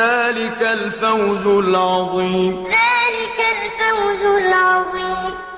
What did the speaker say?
عَدْنٍ ۚ ذَٰلِكَ الْفَوْزُ الْعَظِيمُ.